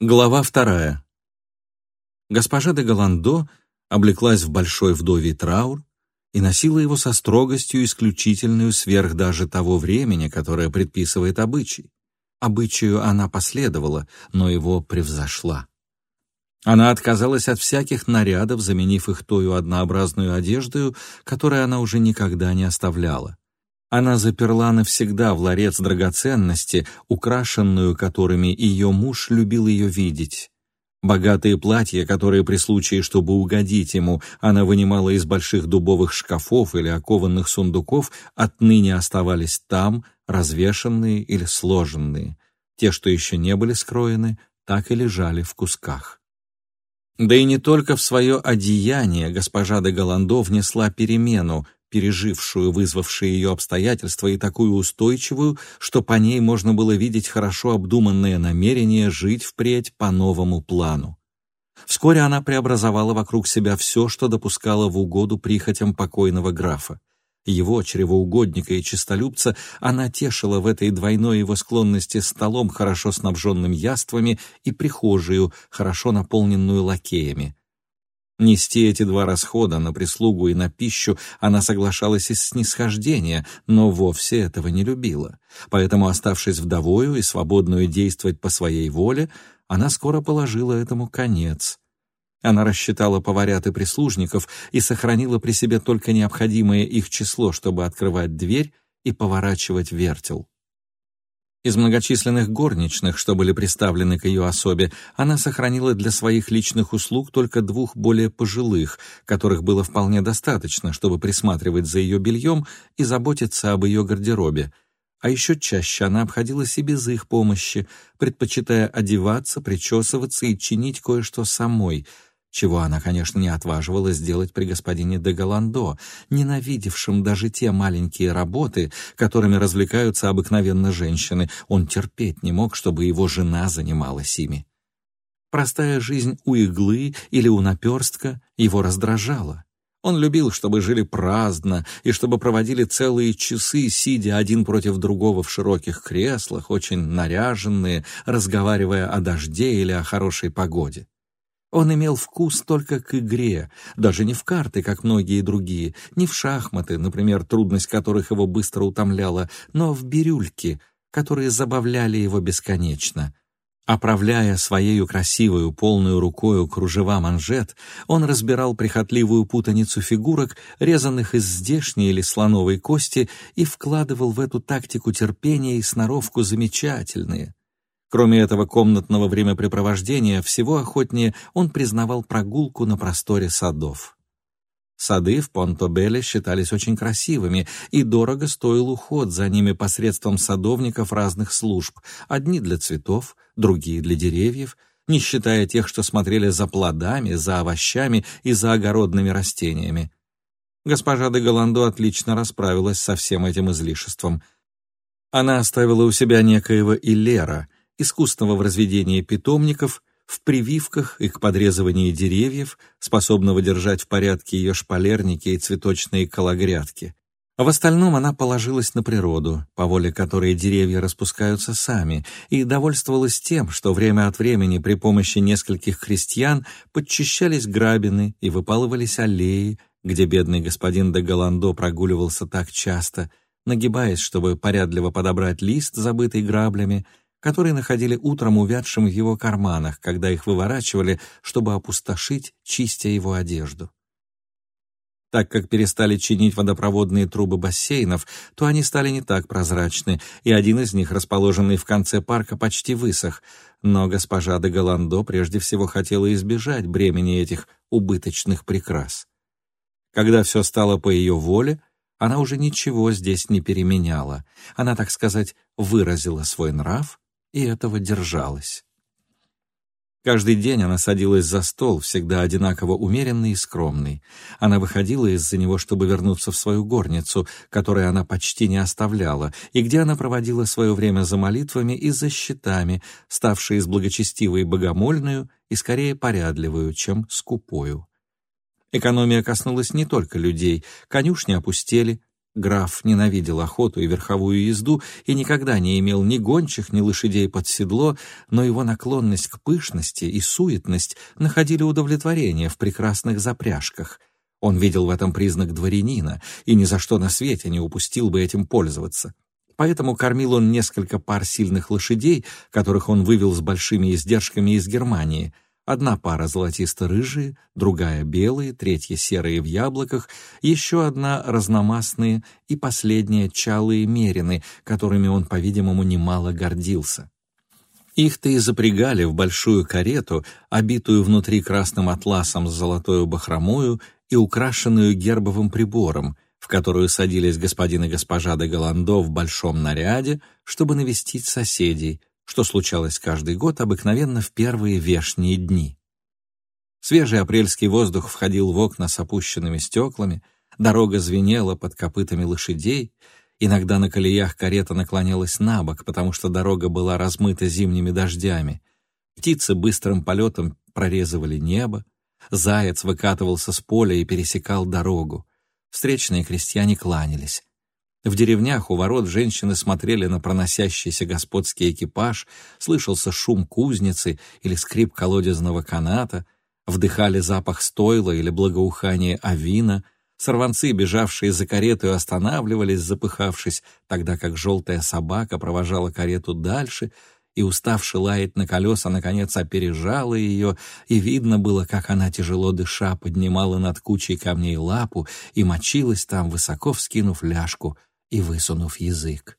Глава вторая. Госпожа де Голландо облеклась в большой вдовий траур и носила его со строгостью исключительную сверх даже того времени, которое предписывает обычай. Обычаю она последовала, но его превзошла. Она отказалась от всяких нарядов, заменив их тою однообразную одеждою, которую она уже никогда не оставляла. Она заперла навсегда в ларец драгоценности, украшенную которыми ее муж любил ее видеть. Богатые платья, которые при случае, чтобы угодить ему, она вынимала из больших дубовых шкафов или окованных сундуков, отныне оставались там, развешанные или сложенные. Те, что еще не были скроены, так и лежали в кусках. Да и не только в свое одеяние госпожа де Голландо внесла перемену, пережившую вызвавшие ее обстоятельства и такую устойчивую, что по ней можно было видеть хорошо обдуманное намерение жить впредь по новому плану. Вскоре она преобразовала вокруг себя все, что допускала в угоду прихотям покойного графа. Его, чревоугодника и честолюбца, она тешила в этой двойной его склонности столом, хорошо снабженным яствами, и прихожую, хорошо наполненную лакеями. Нести эти два расхода на прислугу и на пищу она соглашалась из снисхождения, но вовсе этого не любила. Поэтому, оставшись вдовою и свободную действовать по своей воле, она скоро положила этому конец. Она рассчитала поварят и прислужников и сохранила при себе только необходимое их число, чтобы открывать дверь и поворачивать вертел. Из многочисленных горничных, что были приставлены к ее особе, она сохранила для своих личных услуг только двух более пожилых, которых было вполне достаточно, чтобы присматривать за ее бельем и заботиться об ее гардеробе. А еще чаще она обходилась и без их помощи, предпочитая одеваться, причесываться и чинить кое-что самой — чего она, конечно, не отваживалась сделать при господине де Голландо, ненавидевшем даже те маленькие работы, которыми развлекаются обыкновенно женщины. Он терпеть не мог, чтобы его жена занималась ими. Простая жизнь у иглы или у наперстка его раздражала. Он любил, чтобы жили праздно и чтобы проводили целые часы, сидя один против другого в широких креслах, очень наряженные, разговаривая о дожде или о хорошей погоде. Он имел вкус только к игре, даже не в карты, как многие другие, не в шахматы, например, трудность которых его быстро утомляла, но в бирюльки, которые забавляли его бесконечно. Оправляя своею красивую, полную рукою кружева манжет, он разбирал прихотливую путаницу фигурок, резанных из здешней или слоновой кости, и вкладывал в эту тактику терпения и сноровку замечательные, Кроме этого комнатного времяпрепровождения, всего охотнее он признавал прогулку на просторе садов. Сады в Понтобеле считались очень красивыми, и дорого стоил уход за ними посредством садовников разных служб, одни для цветов, другие для деревьев, не считая тех, что смотрели за плодами, за овощами и за огородными растениями. Госпожа де Голландо отлично расправилась со всем этим излишеством. Она оставила у себя некоего Илера — искусного в разведении питомников, в прививках и к подрезыванию деревьев, способного держать в порядке ее шпалерники и цветочные кологрядки. А в остальном она положилась на природу, по воле которой деревья распускаются сами, и довольствовалась тем, что время от времени при помощи нескольких крестьян подчищались грабины и выпалывались аллеи, где бедный господин де Голландо прогуливался так часто, нагибаясь, чтобы порядливо подобрать лист, забытый граблями, которые находили утром увядшим в его карманах, когда их выворачивали, чтобы опустошить, чистя его одежду. Так как перестали чинить водопроводные трубы бассейнов, то они стали не так прозрачны, и один из них, расположенный в конце парка, почти высох. Но госпожа де Голландо прежде всего хотела избежать бремени этих убыточных прикрас. Когда все стало по ее воле, она уже ничего здесь не переменяла. Она, так сказать, выразила свой нрав и этого держалась. Каждый день она садилась за стол, всегда одинаково умеренный и скромный. Она выходила из-за него, чтобы вернуться в свою горницу, которую она почти не оставляла, и где она проводила свое время за молитвами и за счетами, ставшие из благочестивой богомольную и скорее порядливую, чем скупою. Экономия коснулась не только людей, конюшни опустели, Граф ненавидел охоту и верховую езду и никогда не имел ни гончих, ни лошадей под седло, но его наклонность к пышности и суетность находили удовлетворение в прекрасных запряжках. Он видел в этом признак дворянина и ни за что на свете не упустил бы этим пользоваться. Поэтому кормил он несколько пар сильных лошадей, которых он вывел с большими издержками из Германии — Одна пара золотисто-рыжие, другая белые, третья серые в яблоках, еще одна разномастные и последняя чалые мерины, которыми он, по-видимому, немало гордился. Их-то и запрягали в большую карету, обитую внутри красным атласом с золотой бахромою и украшенную гербовым прибором, в которую садились господин и госпожа де Голландо в большом наряде, чтобы навестить соседей, что случалось каждый год обыкновенно в первые вешние дни. Свежий апрельский воздух входил в окна с опущенными стеклами, дорога звенела под копытами лошадей, иногда на колеях карета наклонялась на бок, потому что дорога была размыта зимними дождями. Птицы быстрым полетом прорезывали небо, заяц выкатывался с поля и пересекал дорогу. Встречные крестьяне кланялись. В деревнях у ворот женщины смотрели на проносящийся господский экипаж, слышался шум кузницы или скрип колодезного каната, вдыхали запах стойла или благоухание авина, сорванцы, бежавшие за карету, останавливались, запыхавшись, тогда как желтая собака провожала карету дальше и, уставши лаять на колеса, наконец опережала ее, и видно было, как она, тяжело дыша, поднимала над кучей камней лапу и мочилась там, высоко вскинув ляжку — и высунув язык.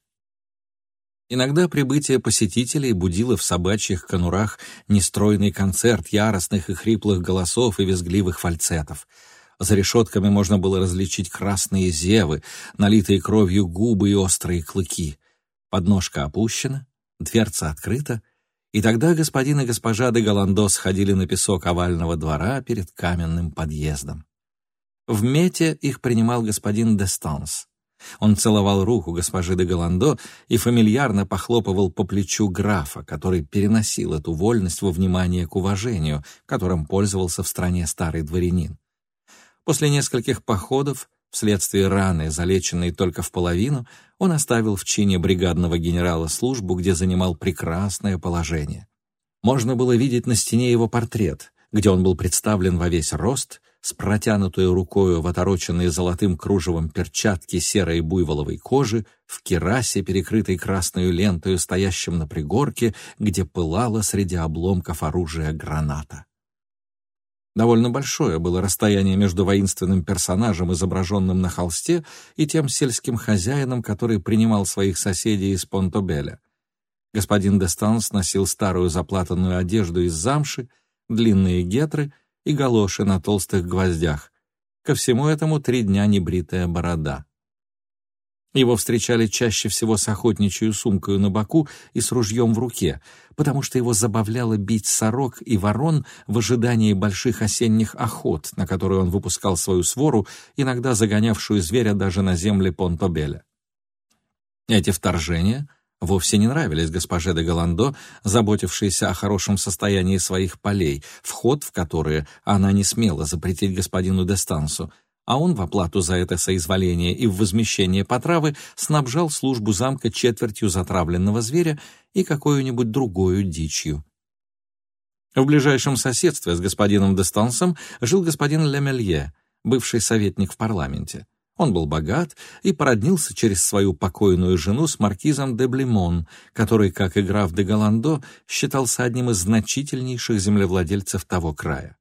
Иногда прибытие посетителей будило в собачьих конурах нестройный концерт яростных и хриплых голосов и визгливых фальцетов. За решетками можно было различить красные зевы, налитые кровью губы и острые клыки. Подножка опущена, дверца открыта, и тогда господин и госпожа де Голландо сходили на песок овального двора перед каменным подъездом. В мете их принимал господин Дестанс. Он целовал руку госпожи де Голландо и фамильярно похлопывал по плечу графа, который переносил эту вольность во внимание к уважению, которым пользовался в стране старый дворянин. После нескольких походов, вследствие раны, залеченной только в половину, он оставил в чине бригадного генерала службу, где занимал прекрасное положение. Можно было видеть на стене его портрет, где он был представлен во весь рост — с протянутой рукою в отороченные золотым кружевом перчатки серой буйволовой кожи, в керасе, перекрытой красной лентой, стоящем на пригорке, где пылала среди обломков оружия граната. Довольно большое было расстояние между воинственным персонажем, изображенным на холсте, и тем сельским хозяином, который принимал своих соседей из Понтобеля. Господин Дестанс носил старую заплатанную одежду из замши, длинные гетры — и галоши на толстых гвоздях. Ко всему этому три дня небритая борода. Его встречали чаще всего с охотничьей сумкой на боку и с ружьем в руке, потому что его забавляло бить сорок и ворон в ожидании больших осенних охот, на которые он выпускал свою свору, иногда загонявшую зверя даже на земли Понтобеля. Эти вторжения вовсе не нравились госпоже де Голландо, заботившейся о хорошем состоянии своих полей, вход в которые она не смела запретить господину де Стансу, а он в оплату за это соизволение и в возмещение потравы снабжал службу замка четвертью затравленного зверя и какой-нибудь другой дичью. В ближайшем соседстве с господином де Стансом жил господин Лемелье, бывший советник в парламенте. Он был богат и породнился через свою покойную жену с маркизом де Блемон, который, как и граф де Голландо, считался одним из значительнейших землевладельцев того края.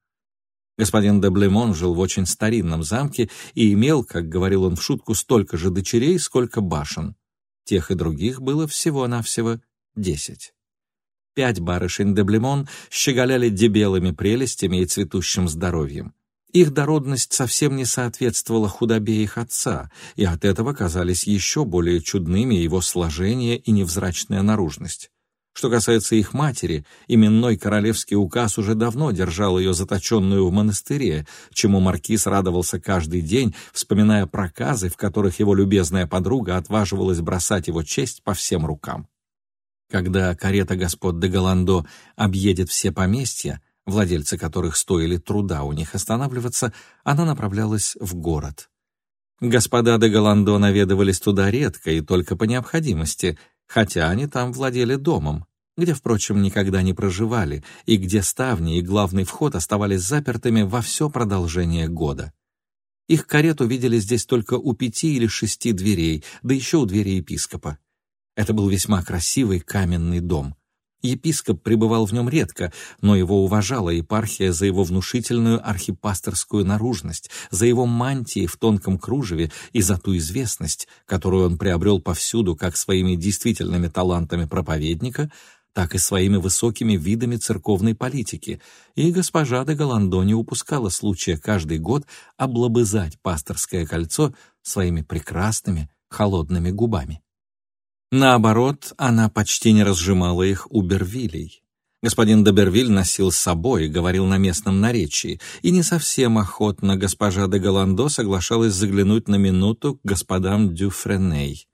Господин де Блемон жил в очень старинном замке и имел, как говорил он в шутку, столько же дочерей, сколько башен. Тех и других было всего-навсего десять. Пять барышень де Блемон щеголяли дебелыми прелестями и цветущим здоровьем. Их дородность совсем не соответствовала худобе их отца, и от этого казались еще более чудными его сложение и невзрачная наружность. Что касается их матери, именной королевский указ уже давно держал ее заточенную в монастыре, чему маркиз радовался каждый день, вспоминая проказы, в которых его любезная подруга отваживалась бросать его честь по всем рукам. Когда карета господ де Голландо объедет все поместья, владельцы которых стоили труда у них останавливаться, она направлялась в город. Господа де Голландо наведывались туда редко и только по необходимости, хотя они там владели домом, где, впрочем, никогда не проживали, и где ставни и главный вход оставались запертыми во все продолжение года. Их карету видели здесь только у пяти или шести дверей, да еще у двери епископа. Это был весьма красивый каменный дом. Епископ пребывал в нем редко, но его уважала епархия за его внушительную архипасторскую наружность, за его мантии в тонком кружеве и за ту известность, которую он приобрел повсюду как своими действительными талантами проповедника, так и своими высокими видами церковной политики, и госпожа де Голландо не упускала случая каждый год облобызать пасторское кольцо своими прекрасными холодными губами. Наоборот, она почти не разжимала их у Бервилей. Господин Добервиль носил с собой, говорил на местном наречии, и не совсем охотно госпожа де Голландо соглашалась заглянуть на минуту к господам Дюфреней.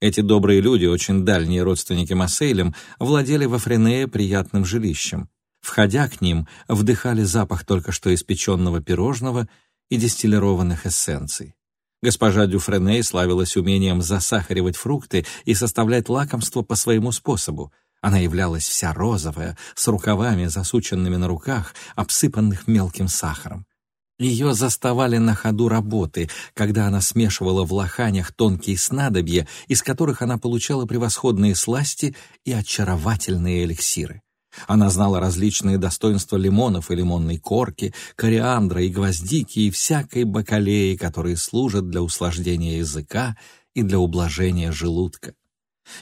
Эти добрые люди, очень дальние родственники Массейлем, владели во Френее приятным жилищем. Входя к ним, вдыхали запах только что испеченного пирожного и дистиллированных эссенций. Госпожа Дюфреней славилась умением засахаривать фрукты и составлять лакомство по своему способу. Она являлась вся розовая, с рукавами, засученными на руках, обсыпанных мелким сахаром. Ее заставали на ходу работы, когда она смешивала в лоханях тонкие снадобья, из которых она получала превосходные сласти и очаровательные эликсиры. Она знала различные достоинства лимонов и лимонной корки, кориандра и гвоздики и всякой бакалеи, которые служат для услаждения языка и для ублажения желудка.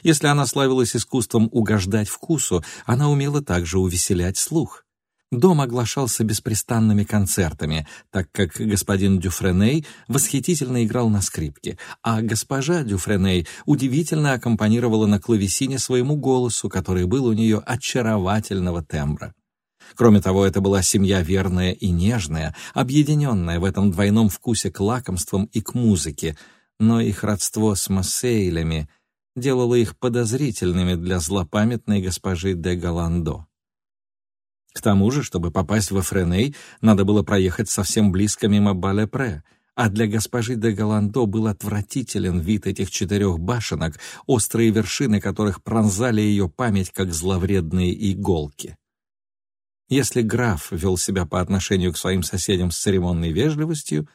Если она славилась искусством угождать вкусу, она умела также увеселять слух. Дом оглашался беспрестанными концертами, так как господин Дюфреней восхитительно играл на скрипке, а госпожа Дюфреней удивительно аккомпанировала на клавесине своему голосу, который был у нее очаровательного тембра. Кроме того, это была семья верная и нежная, объединенная в этом двойном вкусе к лакомствам и к музыке, но их родство с Массейлями делало их подозрительными для злопамятной госпожи де Галандо. К тому же, чтобы попасть во Френей, надо было проехать совсем близко мимо Балепре, а для госпожи де Галандо был отвратителен вид этих четырех башенок, острые вершины которых пронзали ее память, как зловредные иголки. Если граф вел себя по отношению к своим соседям с церемонной вежливостью,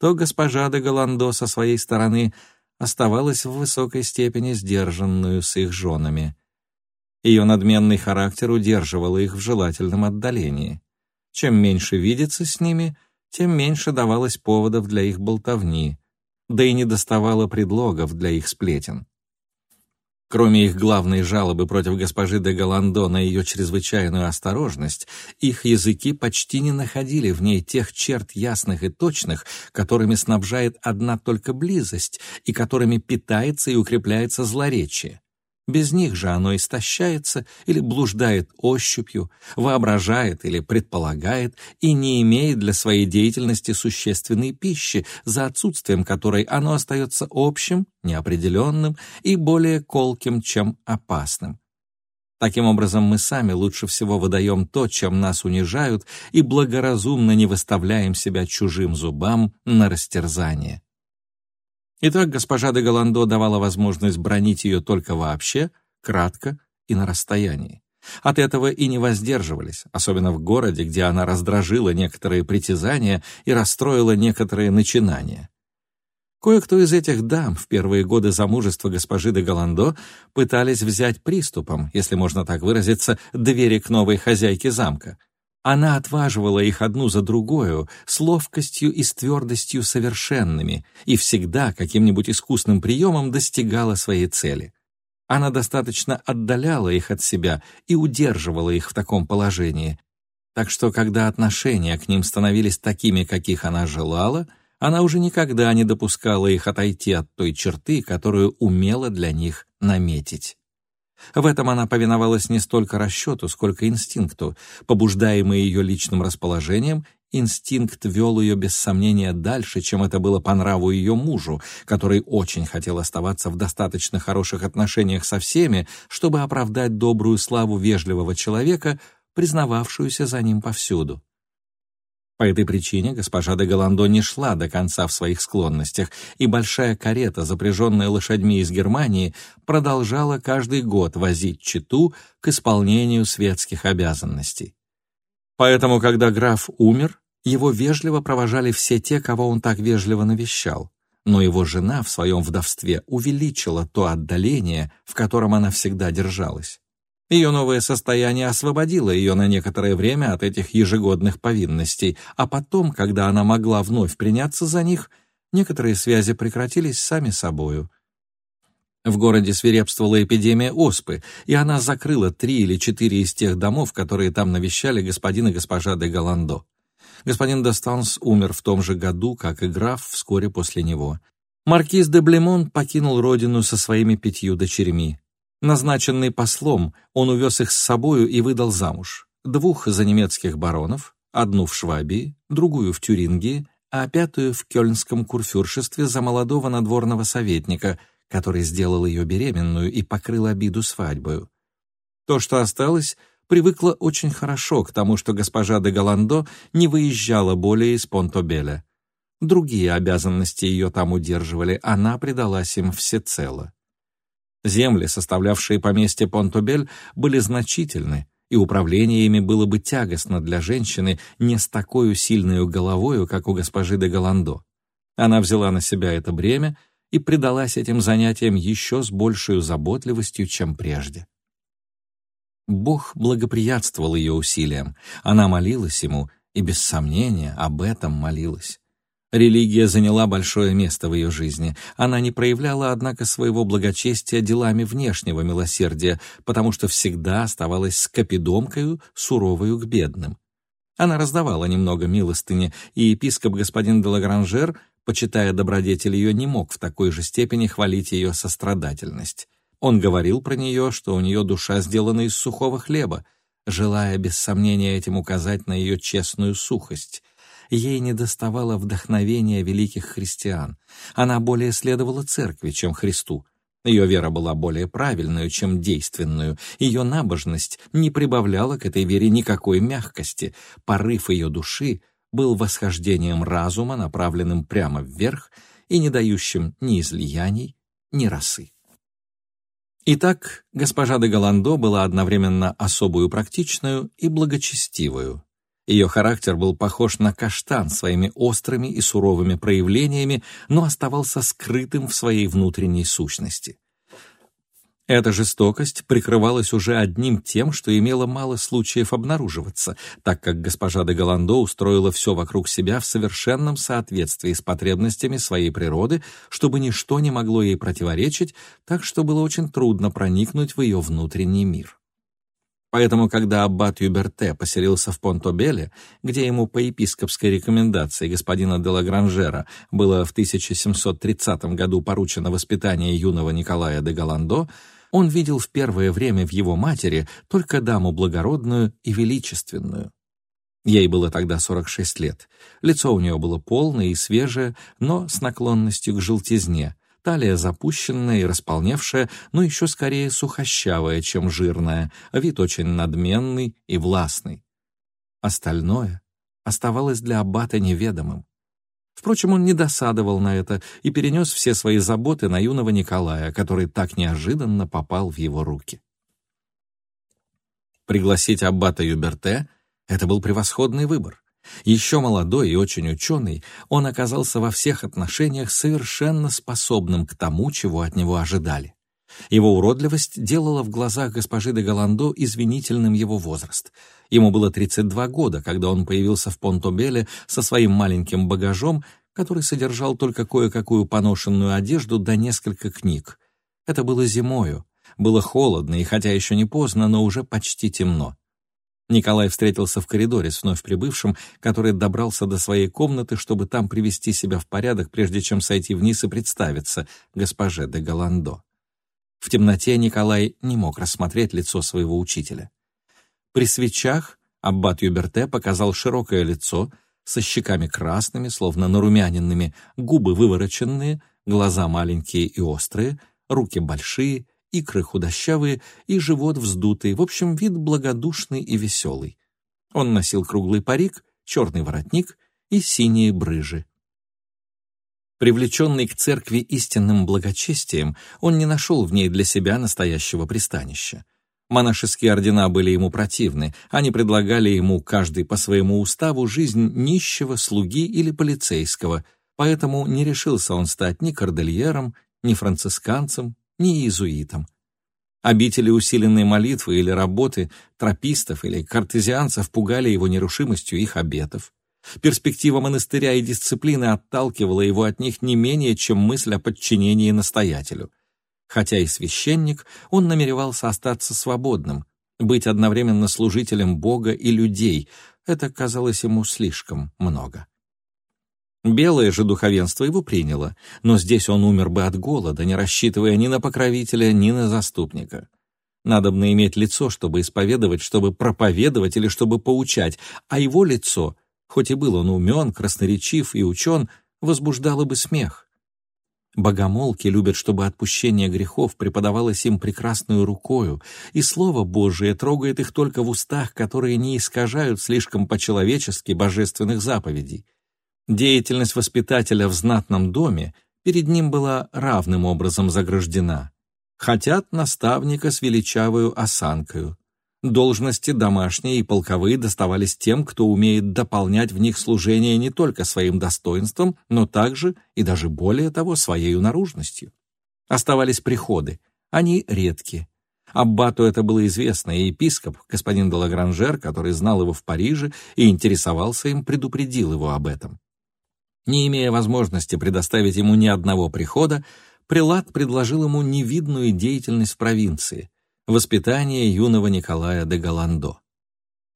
то госпожа де Галандо со своей стороны оставалась в высокой степени сдержанную с их женами. Ее надменный характер удерживал их в желательном отдалении. Чем меньше видеться с ними, тем меньше давалось поводов для их болтовни, да и не доставало предлогов для их сплетен. Кроме их главной жалобы против госпожи де Голландо на ее чрезвычайную осторожность, их языки почти не находили в ней тех черт ясных и точных, которыми снабжает одна только близость и которыми питается и укрепляется злоречие. Без них же оно истощается или блуждает ощупью, воображает или предполагает и не имеет для своей деятельности существенной пищи, за отсутствием которой оно остается общим, неопределенным и более колким, чем опасным. Таким образом, мы сами лучше всего выдаем то, чем нас унижают, и благоразумно не выставляем себя чужим зубам на растерзание. Итак, госпожа де Голландо давала возможность бронить ее только вообще, кратко и на расстоянии. От этого и не воздерживались, особенно в городе, где она раздражила некоторые притязания и расстроила некоторые начинания. Кое-кто из этих дам в первые годы замужества госпожи де Голландо пытались взять приступом, если можно так выразиться, двери к новой хозяйке замка — она отваживала их одну за другую с ловкостью и с твердостью совершенными и всегда каким-нибудь искусным приемом достигала своей цели. Она достаточно отдаляла их от себя и удерживала их в таком положении. Так что, когда отношения к ним становились такими, каких она желала, она уже никогда не допускала их отойти от той черты, которую умела для них наметить. В этом она повиновалась не столько расчету, сколько инстинкту. Побуждаемый ее личным расположением, инстинкт вел ее без сомнения дальше, чем это было по нраву ее мужу, который очень хотел оставаться в достаточно хороших отношениях со всеми, чтобы оправдать добрую славу вежливого человека, признававшуюся за ним повсюду. По этой причине госпожа де Голландо не шла до конца в своих склонностях, и большая карета, запряженная лошадьми из Германии, продолжала каждый год возить читу к исполнению светских обязанностей. Поэтому, когда граф умер, его вежливо провожали все те, кого он так вежливо навещал, но его жена в своем вдовстве увеличила то отдаление, в котором она всегда держалась. Ее новое состояние освободило ее на некоторое время от этих ежегодных повинностей, а потом, когда она могла вновь приняться за них, некоторые связи прекратились сами собою. В городе свирепствовала эпидемия оспы, и она закрыла три или четыре из тех домов, которые там навещали господин и госпожа де Голландо. Господин Достанс умер в том же году, как и граф вскоре после него. Маркиз де Блемон покинул родину со своими пятью дочерьми. Назначенный послом, он увез их с собою и выдал замуж. Двух за немецких баронов, одну в Швабии, другую в Тюрингии, а пятую в кёльнском курфюршестве за молодого надворного советника, который сделал ее беременную и покрыл обиду свадьбою. То, что осталось, привыкла очень хорошо к тому, что госпожа де Голландо не выезжала более из Понтобеля. Другие обязанности ее там удерживали, она предалась им всецело. Земли, составлявшие поместье Понтобель, были значительны, и управление ими было бы тягостно для женщины не с такой сильной головою, как у госпожи де Голландо. Она взяла на себя это бремя и предалась этим занятиям еще с большей заботливостью, чем прежде. Бог благоприятствовал ее усилиям, она молилась ему, и без сомнения об этом молилась. Религия заняла большое место в ее жизни. Она не проявляла, однако, своего благочестия делами внешнего милосердия, потому что всегда оставалась скопидомкою, суровою к бедным. Она раздавала немного милостыни, и епископ господин де Лагранжер, почитая добродетель ее, не мог в такой же степени хвалить ее сострадательность. Он говорил про нее, что у нее душа сделана из сухого хлеба, желая без сомнения этим указать на ее честную сухость — ей недоставало вдохновения великих христиан. Она более следовала церкви, чем Христу. Ее вера была более правильной, чем действенную. Ее набожность не прибавляла к этой вере никакой мягкости. Порыв ее души был восхождением разума, направленным прямо вверх и не дающим ни излияний, ни росы. Итак, госпожа де Голландо была одновременно особую практичную и благочестивую. Ее характер был похож на каштан своими острыми и суровыми проявлениями, но оставался скрытым в своей внутренней сущности. Эта жестокость прикрывалась уже одним тем, что имела мало случаев обнаруживаться, так как госпожа де Голландо устроила все вокруг себя в совершенном соответствии с потребностями своей природы, чтобы ничто не могло ей противоречить, так что было очень трудно проникнуть в ее внутренний мир. Поэтому, когда аббат Юберте поселился в Понтобеле, где ему по епископской рекомендации господина де Лагранжера было в 1730 году поручено воспитание юного Николая де Голландо, он видел в первое время в его матери только даму благородную и величественную. Ей было тогда 46 лет. Лицо у нее было полное и свежее, но с наклонностью к желтизне, талия запущенная и располневшая, но еще скорее сухощавая, чем жирная, вид очень надменный и властный. Остальное оставалось для аббата неведомым. Впрочем, он не досадовал на это и перенес все свои заботы на юного Николая, который так неожиданно попал в его руки. Пригласить аббата Юберте — это был превосходный выбор. Еще молодой и очень ученый, он оказался во всех отношениях совершенно способным к тому, чего от него ожидали. Его уродливость делала в глазах госпожи де Голландо извинительным его возраст. Ему было 32 года, когда он появился в Понтобеле со своим маленьким багажом, который содержал только кое-какую поношенную одежду да несколько книг. Это было зимою. Было холодно, и хотя еще не поздно, но уже почти темно. Николай встретился в коридоре с вновь прибывшим, который добрался до своей комнаты, чтобы там привести себя в порядок, прежде чем сойти вниз и представиться госпоже де Голландо. В темноте Николай не мог рассмотреть лицо своего учителя. При свечах аббат Юберте показал широкое лицо со щеками красными, словно нарумяненными, губы вывороченные, глаза маленькие и острые, руки большие икры худощавые и живот вздутый, в общем, вид благодушный и веселый. Он носил круглый парик черный воротник и синие брыжи. Привлеченный к церкви истинным благочестием, он не нашел в ней для себя настоящего пристанища. Монашеские ордена были ему противны, они предлагали ему, каждый по своему уставу, жизнь нищего, слуги или полицейского, поэтому не решился он стать ни кордельером, ни францисканцем, ни иезуитом. Обители усиленной молитвы или работы тропистов или картезианцев пугали его нерушимостью их обетов. Перспектива монастыря и дисциплины отталкивала его от них не менее, чем мысль о подчинении настоятелю. Хотя и священник, он намеревался остаться свободным, быть одновременно служителем Бога и людей. Это казалось ему слишком много. Белое же духовенство его приняло, но здесь он умер бы от голода, не рассчитывая ни на покровителя, ни на заступника. Надобно иметь лицо, чтобы исповедовать, чтобы проповедовать или чтобы поучать, а его лицо, хоть и был он умен, красноречив и учен, возбуждало бы смех. Богомолки любят, чтобы отпущение грехов преподавалось им прекрасную рукою, и Слово Божие трогает их только в устах, которые не искажают слишком по-человечески божественных заповедей. Деятельность воспитателя в знатном доме перед ним была равным образом заграждена. Хотят наставника с величавою осанкою. Должности домашние и полковые доставались тем, кто умеет дополнять в них служение не только своим достоинством, но также и даже более того своей наружностью. Оставались приходы, они редки. Аббату это было известно, и епископ, господин Делагранжер, который знал его в Париже и интересовался им, предупредил его об этом. Не имея возможности предоставить ему ни одного прихода, прилад предложил ему невидную деятельность в провинции — воспитание юного Николая де Галандо.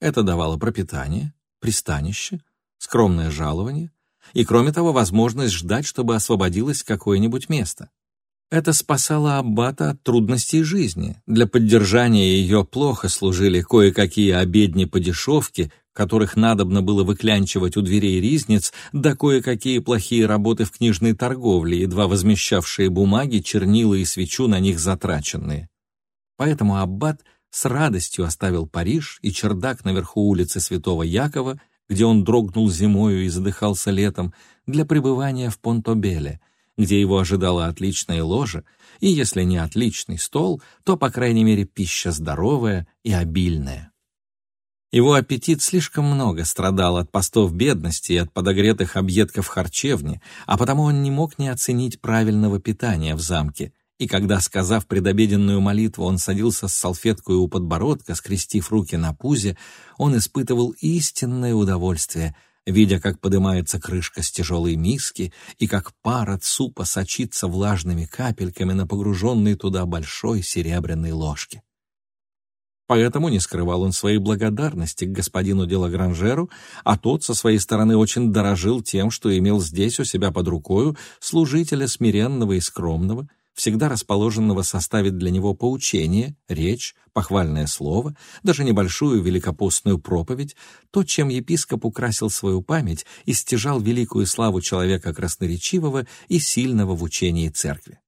Это давало пропитание, пристанище, скромное жалование и, кроме того, возможность ждать, чтобы освободилось какое-нибудь место. Это спасало аббата от трудностей жизни. Для поддержания ее плохо служили кое-какие обедни по дешевке, которых надобно было выклянчивать у дверей ризниц, да кое-какие плохие работы в книжной торговле, едва возмещавшие бумаги, чернила и свечу на них затраченные. Поэтому Аббат с радостью оставил Париж и чердак наверху улицы Святого Якова, где он дрогнул зимою и задыхался летом, для пребывания в Понтобеле, где его ожидала отличная ложа, и если не отличный стол, то, по крайней мере, пища здоровая и обильная. Его аппетит слишком много страдал от постов бедности и от подогретых объедков харчевни, а потому он не мог не оценить правильного питания в замке. И когда, сказав предобеденную молитву, он садился с салфеткой у подбородка, скрестив руки на пузе, он испытывал истинное удовольствие, видя, как поднимается крышка с тяжелой миски и как пар от супа сочится влажными капельками на погруженной туда большой серебряной ложке. Поэтому не скрывал он своей благодарности к господину Делагранжеру, а тот со своей стороны очень дорожил тем, что имел здесь у себя под рукою служителя смиренного и скромного, всегда расположенного составить для него поучение, речь, похвальное слово, даже небольшую великопостную проповедь, то, чем епископ украсил свою память и стяжал великую славу человека красноречивого и сильного в учении церкви.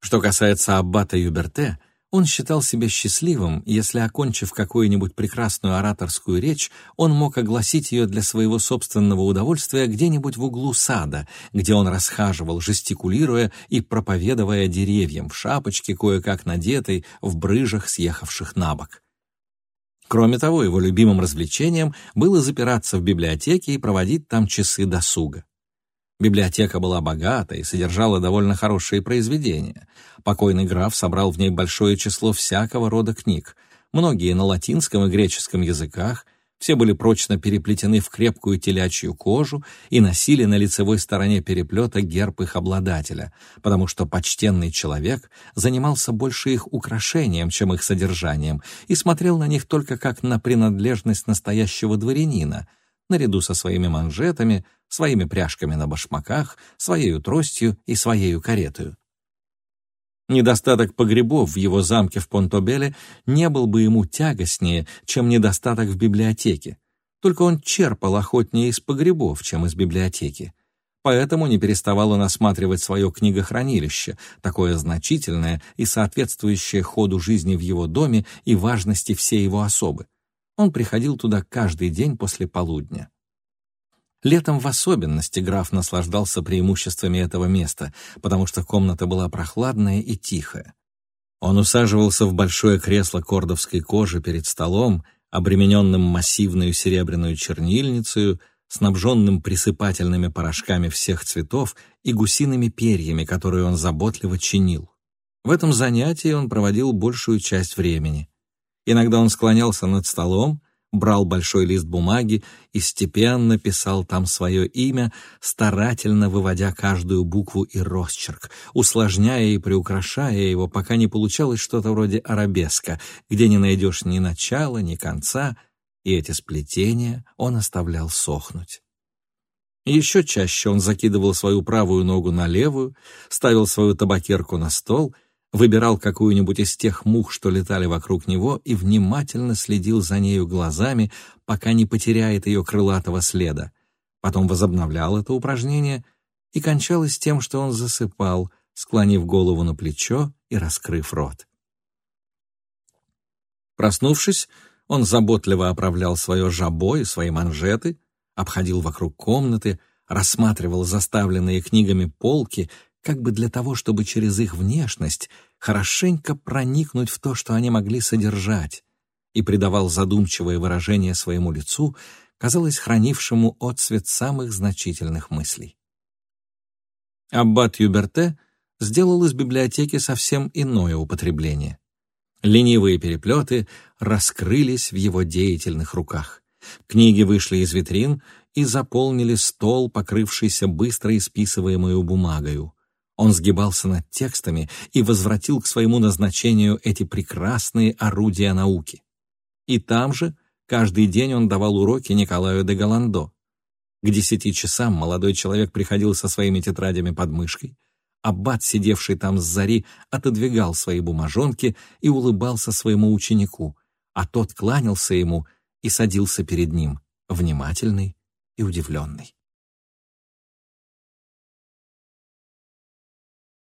Что касается аббата Юберте, он считал себя счастливым, если, окончив какую-нибудь прекрасную ораторскую речь, он мог огласить ее для своего собственного удовольствия где-нибудь в углу сада, где он расхаживал, жестикулируя и проповедуя деревьям в шапочке, кое-как надетой, в брыжах, съехавших на бок. Кроме того, его любимым развлечением было запираться в библиотеке и проводить там часы досуга. Библиотека была богата и содержала довольно хорошие произведения. Покойный граф собрал в ней большое число всякого рода книг, многие на латинском и греческом языках, все были прочно переплетены в крепкую телячью кожу и носили на лицевой стороне переплета герб их обладателя, потому что почтенный человек занимался больше их украшением, чем их содержанием, и смотрел на них только как на принадлежность настоящего дворянина — наряду со своими манжетами, своими пряжками на башмаках, своей тростью и своей каретою. Недостаток погребов в его замке в Понтобеле не был бы ему тягостнее, чем недостаток в библиотеке. Только он черпал охотнее из погребов, чем из библиотеки. Поэтому не переставал он осматривать свое книгохранилище, такое значительное и соответствующее ходу жизни в его доме и важности всей его особы. Он приходил туда каждый день после полудня. Летом в особенности граф наслаждался преимуществами этого места, потому что комната была прохладная и тихая. Он усаживался в большое кресло кордовской кожи перед столом, обремененным массивную серебряную чернильницей, снабженным присыпательными порошками всех цветов и гусиными перьями, которые он заботливо чинил. В этом занятии он проводил большую часть времени. Иногда он склонялся над столом, брал большой лист бумаги и степенно писал там свое имя, старательно выводя каждую букву и росчерк, усложняя и приукрашая его, пока не получалось что-то вроде арабеска, где не найдешь ни начала, ни конца, и эти сплетения он оставлял сохнуть. Еще чаще он закидывал свою правую ногу на левую, ставил свою табакерку на стол — выбирал какую-нибудь из тех мух, что летали вокруг него, и внимательно следил за нею глазами, пока не потеряет ее крылатого следа. Потом возобновлял это упражнение, и кончалось тем, что он засыпал, склонив голову на плечо и раскрыв рот. Проснувшись, он заботливо оправлял свое жабо и свои манжеты, обходил вокруг комнаты, рассматривал заставленные книгами полки как бы для того, чтобы через их внешность хорошенько проникнуть в то, что они могли содержать, и придавал задумчивое выражение своему лицу, казалось хранившему отцвет самых значительных мыслей. Аббат Юберте сделал из библиотеки совсем иное употребление. Ленивые переплеты раскрылись в его деятельных руках. Книги вышли из витрин и заполнили стол, покрывшийся быстро исписываемую бумагою. Он сгибался над текстами и возвратил к своему назначению эти прекрасные орудия науки. И там же каждый день он давал уроки Николаю де Голландо. К десяти часам молодой человек приходил со своими тетрадями под мышкой, аббат, сидевший там с зари, отодвигал свои бумажонки и улыбался своему ученику, а тот кланялся ему и садился перед ним, внимательный и удивленный.